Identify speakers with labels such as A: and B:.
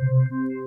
A: Ayúdame